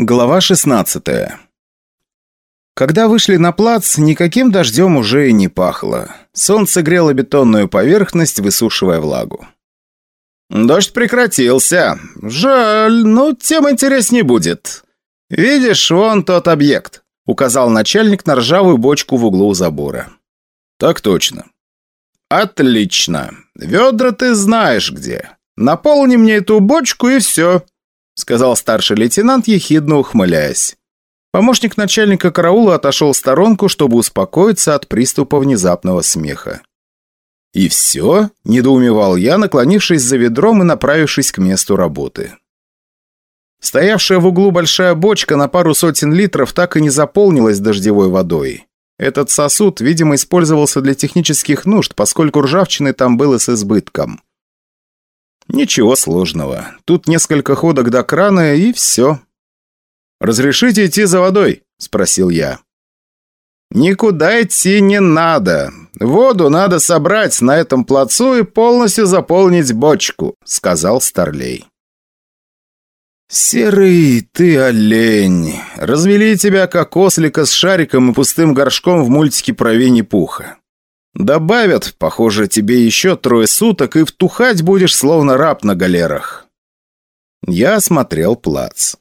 Глава 16 Когда вышли на плац, никаким дождем уже и не пахло. Солнце грело бетонную поверхность, высушивая влагу. «Дождь прекратился. Жаль, но тем интереснее будет. Видишь, вон тот объект», — указал начальник на ржавую бочку в углу забора. «Так точно». «Отлично. Ведра ты знаешь где. Наполни мне эту бочку и все», сказал старший лейтенант, ехидно ухмыляясь. Помощник начальника караула отошел в сторонку, чтобы успокоиться от приступа внезапного смеха. «И все?» – недоумевал я, наклонившись за ведром и направившись к месту работы. Стоявшая в углу большая бочка на пару сотен литров так и не заполнилась дождевой водой. Этот сосуд, видимо, использовался для технических нужд, поскольку ржавчины там было с избытком. Ничего сложного. Тут несколько ходок до крана и все. «Разрешите идти за водой?» – спросил я. «Никуда идти не надо. Воду надо собрать на этом плацу и полностью заполнить бочку», – сказал Старлей. «Серый ты олень. Развели тебя, как ослика с шариком и пустым горшком в мультике про Винни-Пуха. Добавят, похоже, тебе еще трое суток, и втухать будешь, словно раб на галерах. Я осмотрел плац.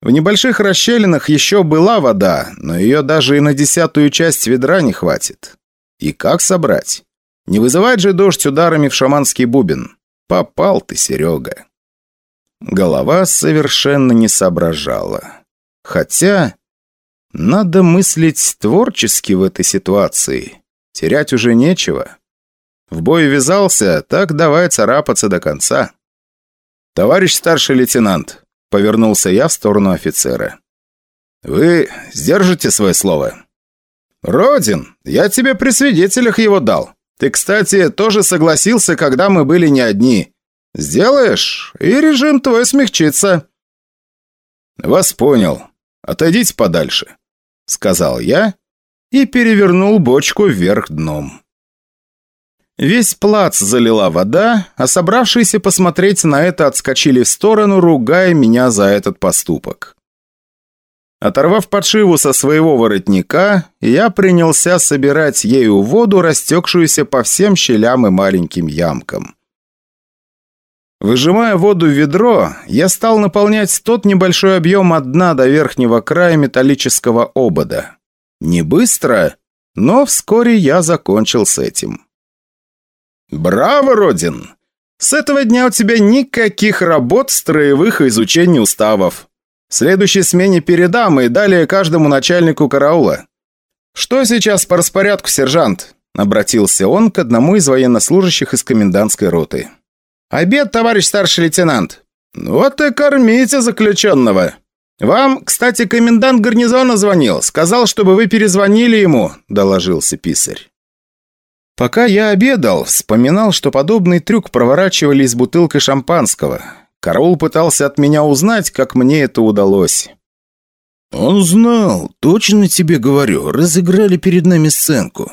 В небольших расщелинах еще была вода, но ее даже и на десятую часть ведра не хватит. И как собрать? Не вызывать же дождь ударами в шаманский бубен. Попал ты, Серега. Голова совершенно не соображала. Хотя, надо мыслить творчески в этой ситуации. Терять уже нечего. В бой ввязался, так давай царапаться до конца. «Товарищ старший лейтенант», — повернулся я в сторону офицера. «Вы сдержите свое слово?» «Родин, я тебе при свидетелях его дал. Ты, кстати, тоже согласился, когда мы были не одни. Сделаешь, и режим твой смягчится». «Вас понял. Отойдите подальше», — сказал я и перевернул бочку вверх дном. Весь плац залила вода, а собравшиеся посмотреть на это отскочили в сторону, ругая меня за этот поступок. Оторвав подшиву со своего воротника, я принялся собирать ею воду, растекшуюся по всем щелям и маленьким ямкам. Выжимая воду в ведро, я стал наполнять тот небольшой объем от дна до верхнего края металлического обода. Не быстро, но вскоре я закончил с этим. «Браво, Родин! С этого дня у тебя никаких работ, строевых и изучения уставов. В следующей смене передам и далее каждому начальнику караула. Что сейчас по распорядку, сержант?» Обратился он к одному из военнослужащих из комендантской роты. «Обед, товарищ старший лейтенант!» «Вот и кормите заключенного!» «Вам, кстати, комендант гарнизона звонил. Сказал, чтобы вы перезвонили ему», – доложился писарь. Пока я обедал, вспоминал, что подобный трюк проворачивали из бутылки шампанского. Караул пытался от меня узнать, как мне это удалось. «Он знал, точно тебе говорю, разыграли перед нами сценку».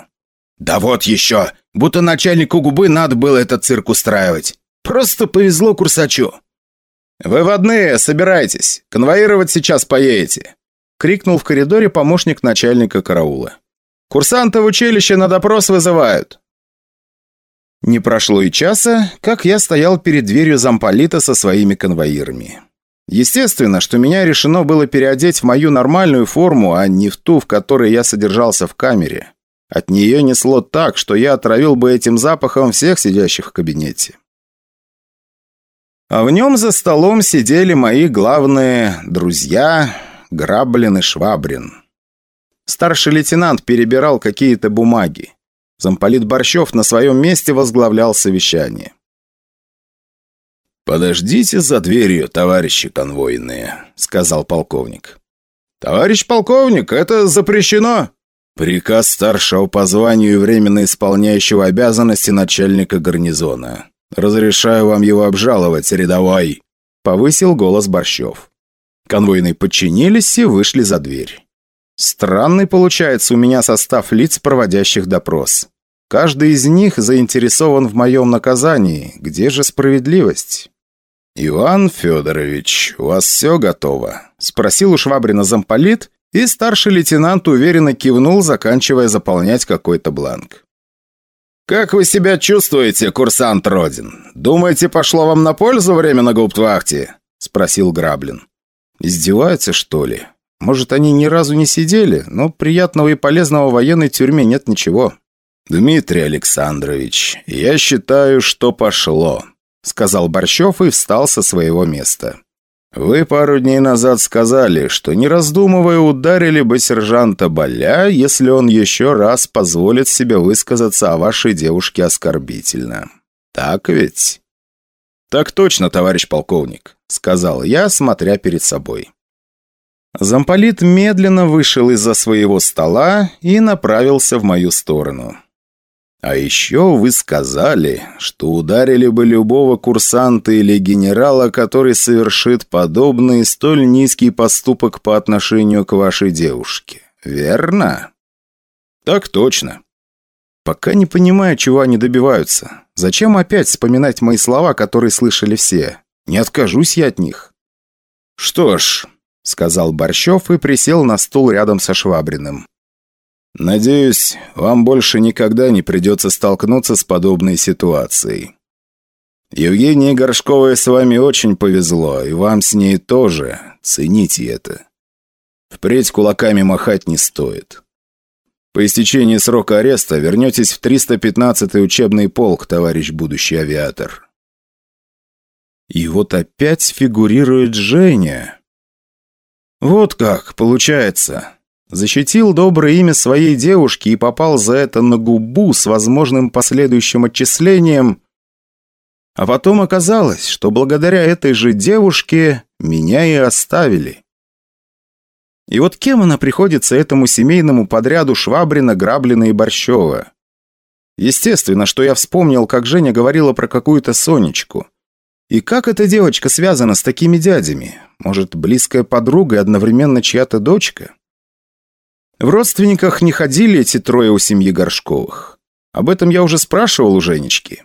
«Да вот еще! Будто начальнику губы надо было этот цирк устраивать. Просто повезло курсачу». «Выводные, собирайтесь! Конвоировать сейчас поедете!» — крикнул в коридоре помощник начальника караула. «Курсанта в училище на допрос вызывают!» Не прошло и часа, как я стоял перед дверью замполита со своими конвоирами. Естественно, что меня решено было переодеть в мою нормальную форму, а не в ту, в которой я содержался в камере. От нее несло так, что я отравил бы этим запахом всех сидящих в кабинете. А в нем за столом сидели мои главные друзья Граблин и Швабрин. Старший лейтенант перебирал какие-то бумаги. Замполит Борщев на своем месте возглавлял совещание. «Подождите за дверью, товарищи конвойные», — сказал полковник. «Товарищ полковник, это запрещено!» Приказ старшего по званию и временно исполняющего обязанности начальника гарнизона. «Разрешаю вам его обжаловать, рядовой!» Повысил голос Борщев. Конвойные подчинились и вышли за дверь. Странный получается у меня состав лиц, проводящих допрос. Каждый из них заинтересован в моем наказании. Где же справедливость? «Иван Федорович, у вас все готово?» – спросил у Швабрина замполит, и старший лейтенант уверенно кивнул, заканчивая заполнять какой-то бланк. «Как вы себя чувствуете, курсант Родин? Думаете, пошло вам на пользу время на гауптвахте?» – спросил Граблин. «Издеваются, что ли? Может, они ни разу не сидели, но приятного и полезного в военной тюрьме нет ничего». «Дмитрий Александрович, я считаю, что пошло», — сказал Борщев и встал со своего места. «Вы пару дней назад сказали, что, не раздумывая, ударили бы сержанта Боля, если он еще раз позволит себе высказаться о вашей девушке оскорбительно. Так ведь?» «Так точно, товарищ полковник», — сказал я, смотря перед собой. Замполит медленно вышел из-за своего стола и направился в мою сторону. А еще вы сказали, что ударили бы любого курсанта или генерала, который совершит подобный столь низкий поступок по отношению к вашей девушке. Верно? Так точно. Пока не понимаю, чего они добиваются. Зачем опять вспоминать мои слова, которые слышали все? Не откажусь я от них. Что ж, сказал Борщев и присел на стул рядом со Швабриным. Надеюсь, вам больше никогда не придется столкнуться с подобной ситуацией. Евгении Горшковой с вами очень повезло, и вам с ней тоже. Цените это. Впредь кулаками махать не стоит. По истечении срока ареста вернетесь в 315-й учебный полк, товарищ будущий авиатор. И вот опять фигурирует Женя. Вот как, получается. Защитил доброе имя своей девушки и попал за это на губу с возможным последующим отчислением. А потом оказалось, что благодаря этой же девушке меня и оставили. И вот кем она приходится этому семейному подряду Швабрина, Граблина и Борщева? Естественно, что я вспомнил, как Женя говорила про какую-то Сонечку. И как эта девочка связана с такими дядями? Может, близкая подруга и одновременно чья-то дочка? В родственниках не ходили эти трое у семьи Горшковых. Об этом я уже спрашивал у Женечки.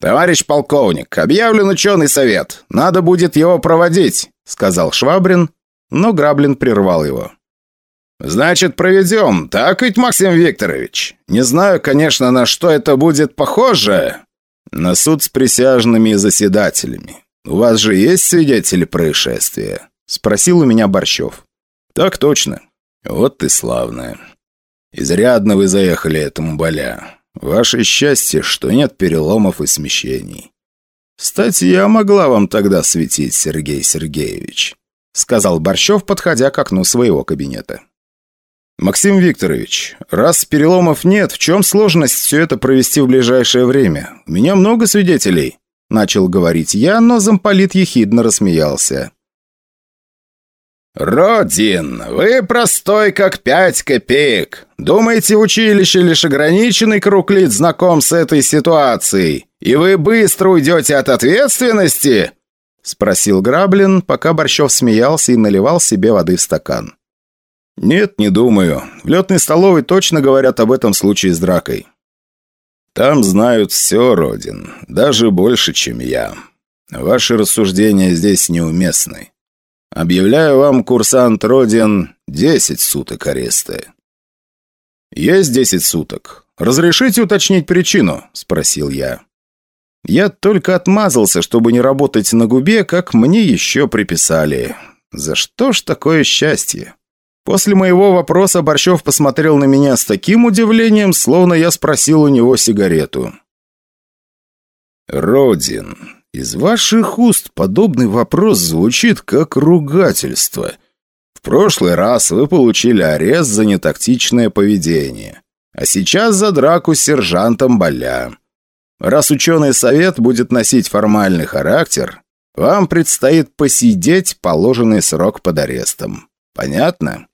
«Товарищ полковник, объявлен ученый совет. Надо будет его проводить», — сказал Швабрин, но Граблин прервал его. «Значит, проведем, так ведь, Максим Викторович? Не знаю, конечно, на что это будет похоже. На суд с присяжными и заседателями. У вас же есть свидетели происшествия?» — спросил у меня Борщев. «Так точно. Вот ты славная. Изрядно вы заехали этому боля. Ваше счастье, что нет переломов и смещений. Кстати, я могла вам тогда светить, Сергей Сергеевич», сказал Борщев, подходя к окну своего кабинета. «Максим Викторович, раз переломов нет, в чем сложность все это провести в ближайшее время? У меня много свидетелей», начал говорить я, но замполит ехидно рассмеялся. «Родин, вы простой, как пять копеек. Думаете, в училище лишь ограниченный круг лиц знаком с этой ситуацией, и вы быстро уйдете от ответственности?» Спросил Граблин, пока Борщев смеялся и наливал себе воды в стакан. «Нет, не думаю. В летной столовой точно говорят об этом случае с дракой. Там знают все, Родин, даже больше, чем я. Ваши рассуждения здесь неуместны. Объявляю вам, курсант Родин, десять суток ареста». «Есть десять суток. Разрешите уточнить причину?» – спросил я. Я только отмазался, чтобы не работать на губе, как мне еще приписали. За что ж такое счастье? После моего вопроса Борщев посмотрел на меня с таким удивлением, словно я спросил у него сигарету. «Родин, из ваших уст подобный вопрос звучит как ругательство. В прошлый раз вы получили арест за нетактичное поведение, а сейчас за драку с сержантом Боля. Раз ученый совет будет носить формальный характер, вам предстоит посидеть положенный срок под арестом. Понятно?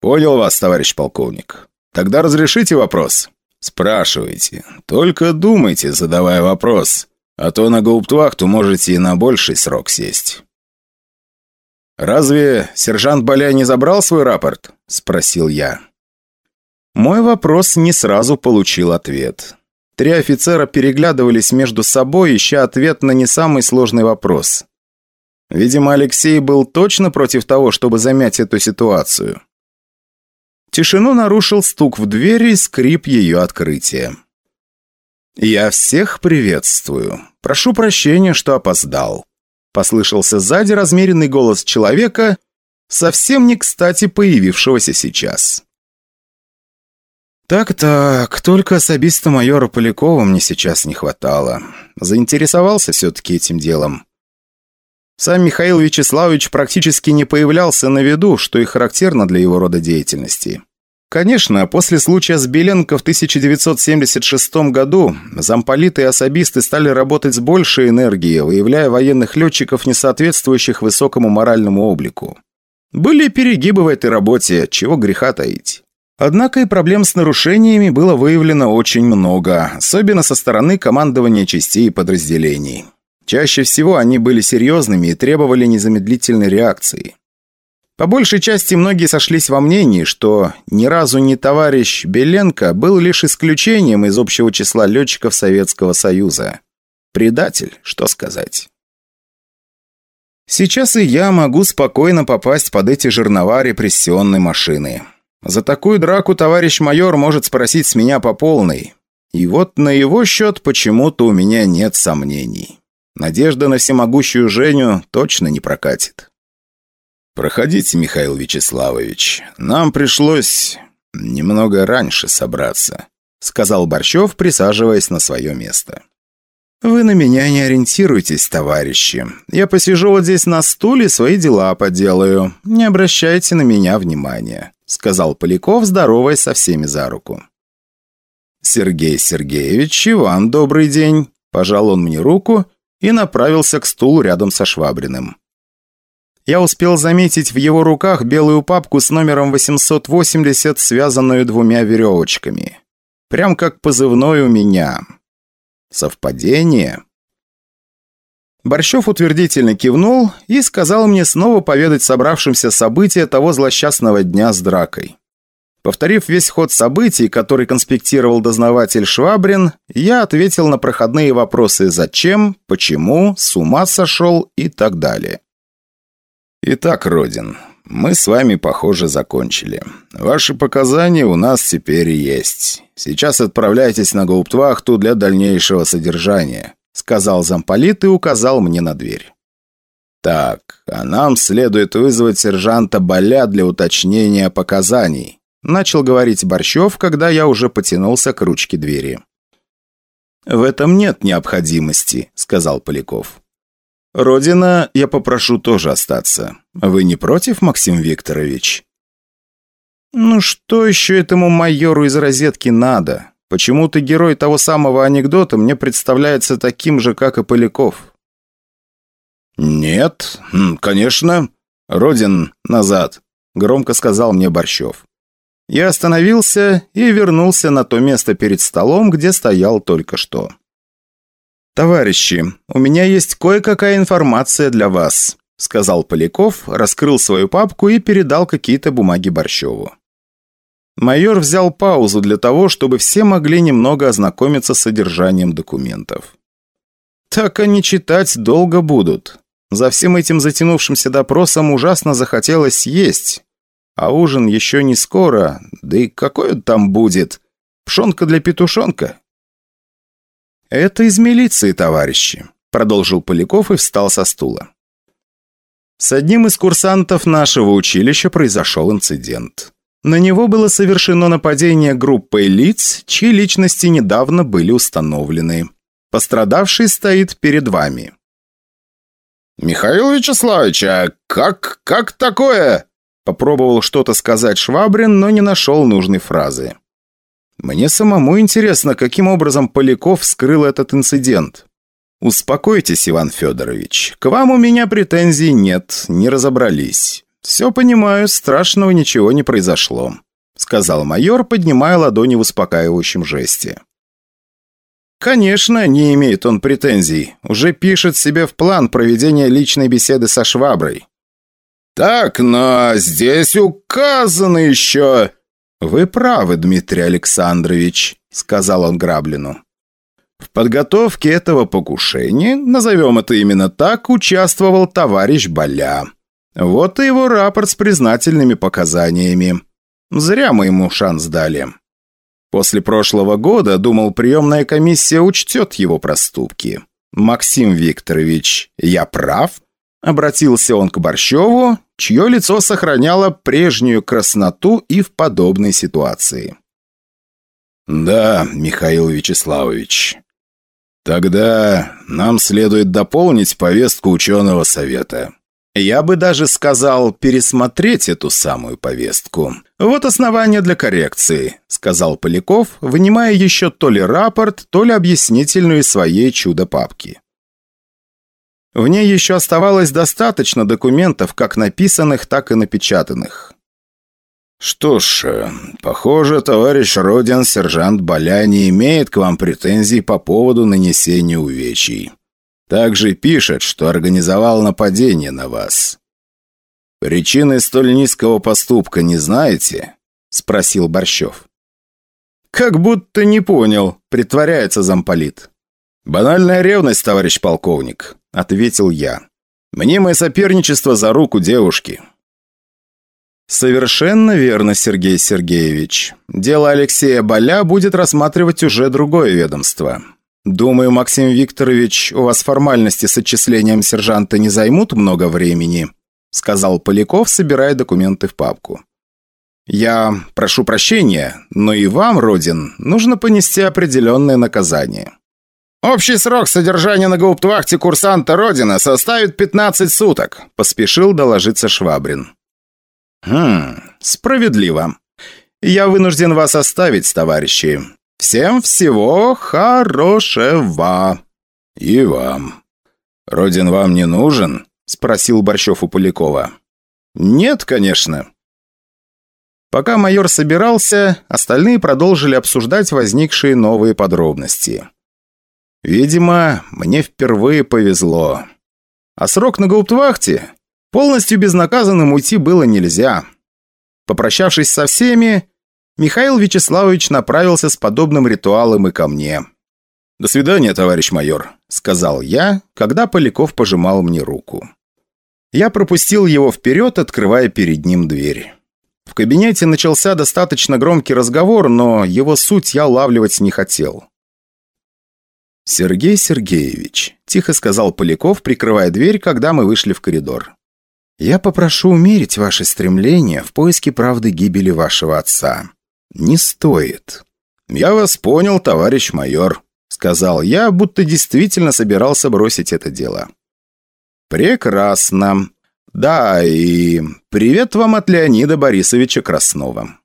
Понял вас, товарищ полковник. Тогда разрешите вопрос? Спрашивайте. Только думайте, задавая вопрос. А то на гауптвахту можете и на больший срок сесть». «Разве сержант Боля не забрал свой рапорт?» – спросил я. Мой вопрос не сразу получил ответ. Три офицера переглядывались между собой, ища ответ на не самый сложный вопрос. Видимо, Алексей был точно против того, чтобы замять эту ситуацию. Тишину нарушил стук в двери и скрип ее открытия. «Я всех приветствую. Прошу прощения, что опоздал». Послышался сзади размеренный голос человека, совсем не кстати появившегося сейчас. «Так-так, только особисто майора Полякова мне сейчас не хватало. Заинтересовался все-таки этим делом. Сам Михаил Вячеславович практически не появлялся на виду, что и характерно для его рода деятельности. Конечно, после случая с Беленко в 1976 году замполиты и особисты стали работать с большей энергией, выявляя военных летчиков, не соответствующих высокому моральному облику. Были перегибы в этой работе, чего греха таить. Однако и проблем с нарушениями было выявлено очень много, особенно со стороны командования частей и подразделений. Чаще всего они были серьезными и требовали незамедлительной реакции. По большей части многие сошлись во мнении, что ни разу не товарищ Беленко был лишь исключением из общего числа летчиков Советского Союза. Предатель, что сказать. Сейчас и я могу спокойно попасть под эти жернова репрессионной машины. За такую драку товарищ майор может спросить с меня по полной. И вот на его счет почему-то у меня нет сомнений. Надежда на всемогущую Женю точно не прокатит. «Проходите, Михаил Вячеславович. Нам пришлось немного раньше собраться», сказал Борщев, присаживаясь на свое место. «Вы на меня не ориентируйтесь, товарищи. Я посижу вот здесь на стуле, свои дела поделаю. Не обращайте на меня внимания», сказал Поляков, здороваясь со всеми за руку. «Сергей Сергеевич, и вам добрый день», пожал он мне руку и направился к стулу рядом со Швабриным. Я успел заметить в его руках белую папку с номером 880, связанную двумя веревочками. Прям как позывной у меня. Совпадение? Борщев утвердительно кивнул и сказал мне снова поведать собравшимся события того злосчастного дня с дракой. Повторив весь ход событий, который конспектировал дознаватель Швабрин, я ответил на проходные вопросы «зачем», «почему», «с ума сошел» и так далее. «Итак, Родин, мы с вами, похоже, закончили. Ваши показания у нас теперь есть. Сейчас отправляйтесь на гауптвахту для дальнейшего содержания», сказал замполит и указал мне на дверь. «Так, а нам следует вызвать сержанта Боля для уточнения показаний», начал говорить Борщев, когда я уже потянулся к ручке двери. «В этом нет необходимости», — сказал Поляков. «Родина, я попрошу тоже остаться. Вы не против, Максим Викторович?» «Ну что еще этому майору из розетки надо? Почему-то герой того самого анекдота мне представляется таким же, как и Поляков». «Нет, конечно. Родин, назад», — громко сказал мне Борщев. Я остановился и вернулся на то место перед столом, где стоял только что. «Товарищи, у меня есть кое-какая информация для вас», сказал Поляков, раскрыл свою папку и передал какие-то бумаги Борщеву. Майор взял паузу для того, чтобы все могли немного ознакомиться с содержанием документов. Так они читать долго будут. За всем этим затянувшимся допросом ужасно захотелось есть. А ужин еще не скоро, да и какой он там будет? Пшонка для петушонка? «Это из милиции, товарищи», – продолжил Поляков и встал со стула. С одним из курсантов нашего училища произошел инцидент. На него было совершено нападение группой лиц, чьи личности недавно были установлены. Пострадавший стоит перед вами. «Михаил Вячеславович, а как, как такое?» Попробовал что-то сказать Швабрин, но не нашел нужной фразы. Мне самому интересно, каким образом Поляков скрыл этот инцидент. Успокойтесь, Иван Федорович. К вам у меня претензий нет, не разобрались. Все понимаю, страшного ничего не произошло, сказал майор, поднимая ладони в успокаивающем жесте. Конечно, не имеет он претензий. Уже пишет себе в план проведения личной беседы со Шваброй. «Так, но здесь указано еще...» «Вы правы, Дмитрий Александрович», — сказал он Граблину. В подготовке этого покушения, назовем это именно так, участвовал товарищ Боля. Вот и его рапорт с признательными показаниями. Зря мы ему шанс дали. После прошлого года, думал, приемная комиссия учтет его проступки. «Максим Викторович, я прав?» Обратился он к Борщеву, чье лицо сохраняло прежнюю красноту и в подобной ситуации. «Да, Михаил Вячеславович. Тогда нам следует дополнить повестку ученого совета. Я бы даже сказал пересмотреть эту самую повестку. Вот основание для коррекции», — сказал Поляков, вынимая еще то ли рапорт, то ли объяснительную из своей чудо-папки. В ней еще оставалось достаточно документов, как написанных, так и напечатанных. «Что ж, э, похоже, товарищ Родин, сержант Боля, не имеет к вам претензий по поводу нанесения увечий. Также пишет, что организовал нападение на вас. Причины столь низкого поступка не знаете?» – спросил Борщев. «Как будто не понял», – притворяется замполит. «Банальная ревность, товарищ полковник», – ответил я. «Мнимое соперничество за руку девушки». «Совершенно верно, Сергей Сергеевич. Дело Алексея Боля будет рассматривать уже другое ведомство. Думаю, Максим Викторович, у вас формальности с отчислением сержанта не займут много времени», сказал Поляков, собирая документы в папку. «Я прошу прощения, но и вам, Родин, нужно понести определенное наказание». «Общий срок содержания на гауптвахте курсанта Родина составит 15 суток», поспешил доложиться Швабрин. «Хм, справедливо. Я вынужден вас оставить, товарищи. Всем всего хорошего!» «И вам. Родин вам не нужен?» – спросил Борщев у Полякова. «Нет, конечно». Пока майор собирался, остальные продолжили обсуждать возникшие новые подробности. Видимо, мне впервые повезло. А срок на гауптвахте Полностью безнаказанным уйти было нельзя. Попрощавшись со всеми, Михаил Вячеславович направился с подобным ритуалом и ко мне. «До свидания, товарищ майор», — сказал я, когда Поляков пожимал мне руку. Я пропустил его вперед, открывая перед ним дверь. В кабинете начался достаточно громкий разговор, но его суть я улавливать не хотел. «Сергей Сергеевич», – тихо сказал Поляков, прикрывая дверь, когда мы вышли в коридор. Я попрошу умерить ваши стремления в поиске правды гибели вашего отца. Не стоит. Я вас понял, товарищ майор, сказал я, будто действительно собирался бросить это дело. Прекрасно. Да, и привет вам от Леонида Борисовича Краснова.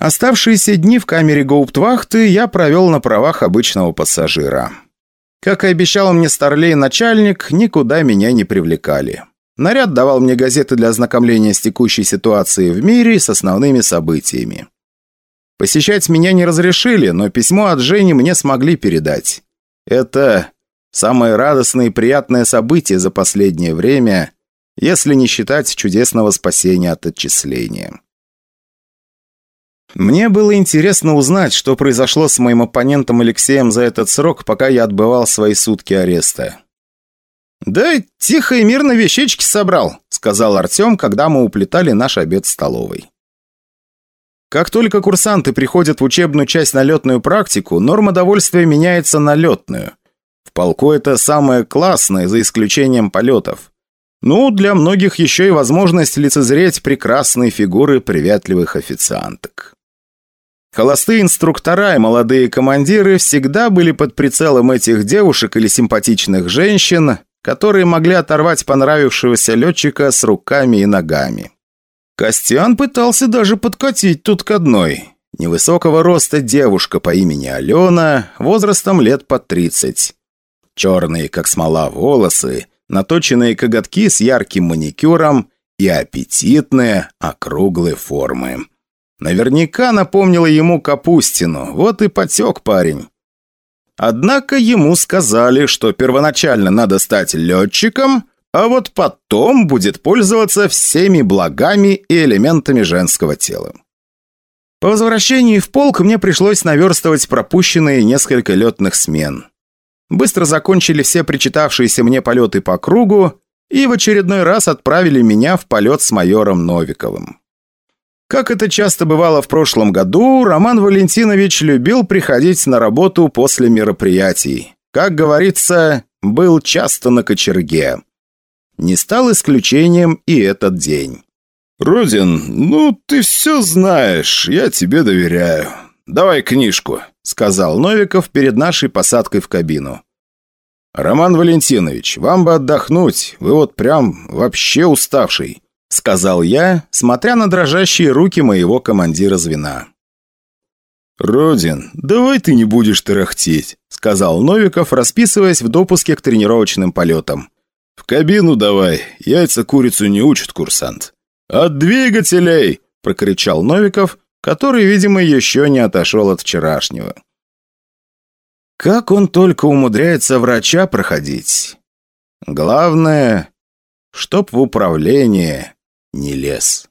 Оставшиеся дни в камере гауптвахты я провел на правах обычного пассажира. Как и обещал мне старлей начальник, никуда меня не привлекали. Наряд давал мне газеты для ознакомления с текущей ситуацией в мире и с основными событиями. Посещать меня не разрешили, но письмо от Жени мне смогли передать. Это самое радостное и приятное событие за последнее время, если не считать чудесного спасения от отчисления. Мне было интересно узнать, что произошло с моим оппонентом Алексеем за этот срок, пока я отбывал свои сутки ареста. «Да тихо и мирно вещички собрал», — сказал Артем, когда мы уплетали наш обед в столовой. Как только курсанты приходят в учебную часть на летную практику, норма довольствия меняется на летную. В полку это самое классное, за исключением полетов. Ну, для многих еще и возможность лицезреть прекрасные фигуры приветливых официанток. Холостые инструктора и молодые командиры всегда были под прицелом этих девушек или симпатичных женщин, которые могли оторвать понравившегося летчика с руками и ногами. Костян пытался даже подкатить тут к одной. Невысокого роста девушка по имени Алена, возрастом лет под 30. Черные, как смола, волосы, наточенные коготки с ярким маникюром и аппетитные, округлые формы. Наверняка напомнила ему Капустину, вот и потек парень. Однако ему сказали, что первоначально надо стать летчиком, а вот потом будет пользоваться всеми благами и элементами женского тела. По возвращении в полк мне пришлось наверстывать пропущенные несколько летных смен. Быстро закончили все причитавшиеся мне полеты по кругу и в очередной раз отправили меня в полет с майором Новиковым. Как это часто бывало в прошлом году, Роман Валентинович любил приходить на работу после мероприятий. Как говорится, был часто на кочерге. Не стал исключением и этот день. «Родин, ну ты все знаешь, я тебе доверяю. Давай книжку», — сказал Новиков перед нашей посадкой в кабину. «Роман Валентинович, вам бы отдохнуть, вы вот прям вообще уставший. — сказал я, смотря на дрожащие руки моего командира звена. «Родин, давай ты не будешь тарахтеть», — сказал Новиков, расписываясь в допуске к тренировочным полетам. «В кабину давай, яйца курицу не учат, курсант». «От двигателей!» — прокричал Новиков, который, видимо, еще не отошел от вчерашнего. Как он только умудряется врача проходить. Главное, чтоб в управление не лез.